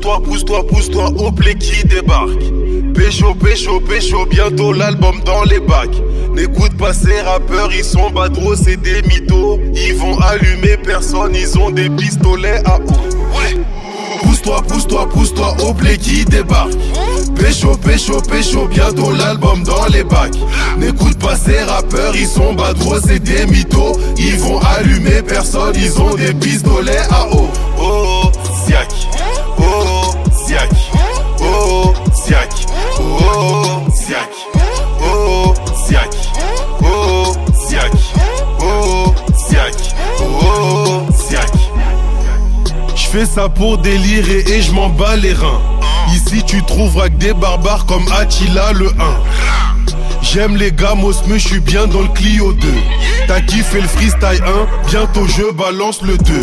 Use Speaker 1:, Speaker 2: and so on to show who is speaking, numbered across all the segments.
Speaker 1: Pousse-toi, pousse-toi, pousse-toi, au qui débarque. Pécho, pécho, pécho, bientôt l'album dans les bacs. N'écoute pas ces rappeurs, ils sont badros, c'est des mythos. Ils vont allumer personne, ils ont des pistolets à eau. Ouais. Pousse-toi, pousse-toi, pousse-toi, au blé qui débarque. Pécho, pécho, pécho, bientôt l'album dans les bacs. N'écoute pas ces rappeurs, ils sont badros, c'est des mythos. Ils vont allumer personne, ils ont des pistolets à eau. J'fais ça pour délirer et je m'en bats les reins. Ici tu trouveras que des barbares comme Attila le 1. J'aime les gamos, mais je suis bien dans le Clio 2. T'as kiffé le freestyle 1, bientôt je balance le 2.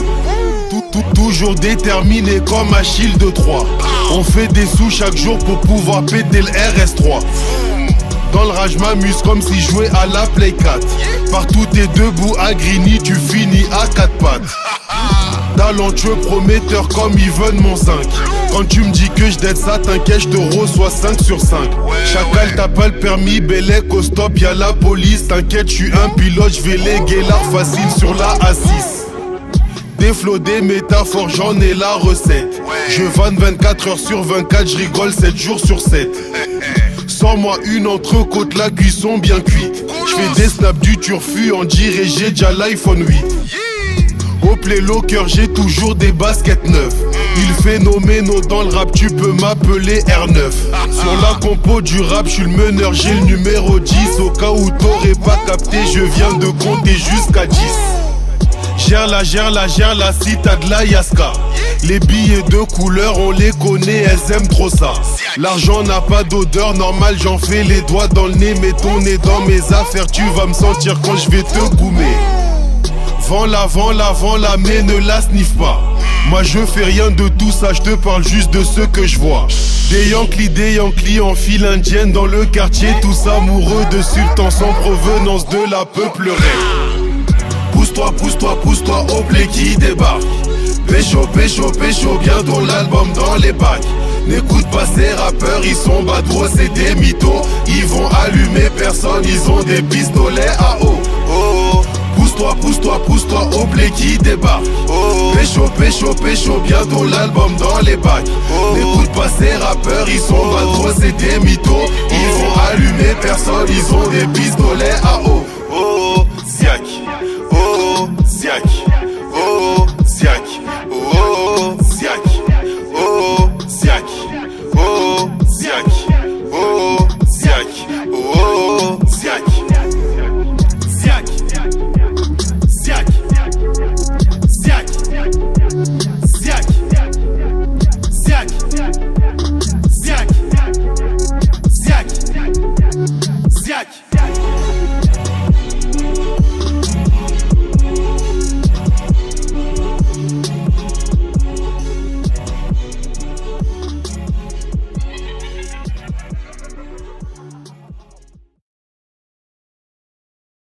Speaker 1: Tout, toujours déterminé comme Achille de 3. On fait des sous chaque jour pour pouvoir péter le RS3. Dans le rage m'amuse comme si jouais à la Play 4 Partout t'es debout à Grigny tu finis à quatre pattes Talentueux prometteur comme Yvonne mon 5 Quand tu me dis que je t'aide ça t'inquiète je te reçois 5 sur 5 Chacal t'as pas le permis Bélec au stop y'a la police T'inquiète je suis un pilote je vais léguer l'art facile sur la A6 des flots, des métaphores, j'en ai la recette. Je vanne 24 heures sur 24, je rigole 7 jours sur 7. Sors-moi une entrecôte, la cuisson bien cuite. Je fais des snaps du turfu, en dirait j'ai déjà l'iPhone 8. Au play locker, j'ai toujours des baskets neuves. Il phénoménal dans le rap, tu peux m'appeler R9. Sur la compo du rap, je suis le meneur, j'ai le numéro 10. Au cas où t'aurais pas capté, je viens de compter jusqu'à 10. Gère la, gère la, gère la, si t'as de la yaska. Les billets de couleur, on les connaît, elles aiment trop ça. L'argent n'a pas d'odeur, normal, j'en fais les doigts dans le nez. Mets ton nez dans mes affaires, tu vas me sentir quand je vais te goumer. Vends la, vends la, vends la, mais ne la sniffe pas. Moi je fais rien de tout ça, je te parle juste de ce que je vois. Des Yankees, des Yankees en file indienne dans le quartier, tous amoureux de sultans sans provenance de la peuplerie. Pousse-toi, pousse-toi, pousse-toi au blé qui débarque. Pécho, pécho, pécho, bientôt l'album dans les bacs. N'écoute pas ces rappeurs, ils sont badros, c'est des mythos. Ils vont allumer personne, ils ont des pistolets à eau. Oh, oh. Pousse-toi, pousse-toi, pousse-toi au blé qui débarque. Oh, pécho, pécho, pécho, bientôt l'album dans les bacs. N'écoute pas ces rappeurs, ils sont badros, c'est des mythos. Ils vont allumer personne, ils ont des pistolets à eau. Oh, oh, siak. Oh, siak.